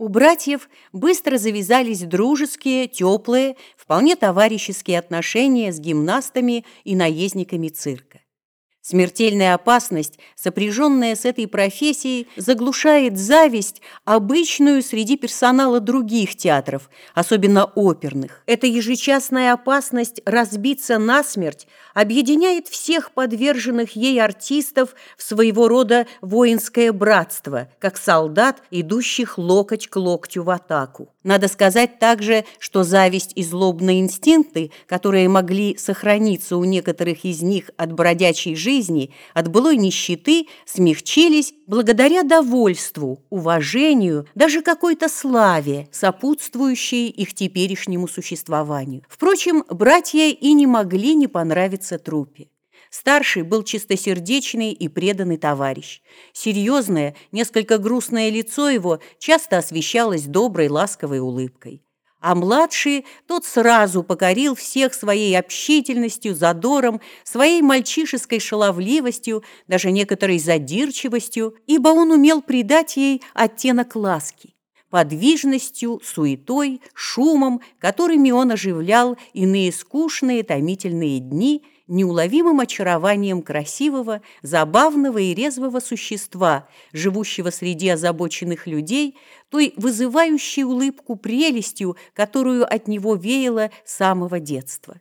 У братьев быстро завязались дружеские, теплые, вполне товарищеские отношения с гимнастами и наездниками цирка. Смертельная опасность, сопряженная с этой профессией, заглушает зависть, обычную среди персонала других театров, особенно оперных. Эта ежечасная опасность разбиться насмерть объединяет всех подверженных ей артистов в своего рода воинское братство, как солдат, идущих локоть к локтю в атаку. Надо сказать также, что зависть и злобные инстинкты, которые могли сохраниться у некоторых из них от бродячей жизни, от былой нищеты, смягчились благодаря довольству, уважению, даже какой-то славе, сопутствующей их теперешнему существованию. Впрочем, братья и не могли не понравиться трупе. Старший был чистосердечный и преданный товарищ. Серьезное, несколько грустное лицо его часто освещалось доброй, ласковой улыбкой. А младший, тот сразу покорил всех своей общительностью, задором, своей мальчишеской шаловливостью, даже некоторой задирчивостью, ибо он умел придать ей оттенок ласки подвижностью, суетой, шумом, которыми он оживлял иные скучные томительные дни – неуловимым очарованием красивого, забавного и резвого существа, живущего среди озабоченных людей, той вызывающей улыбку прелестью, которую от него веяло с самого детства.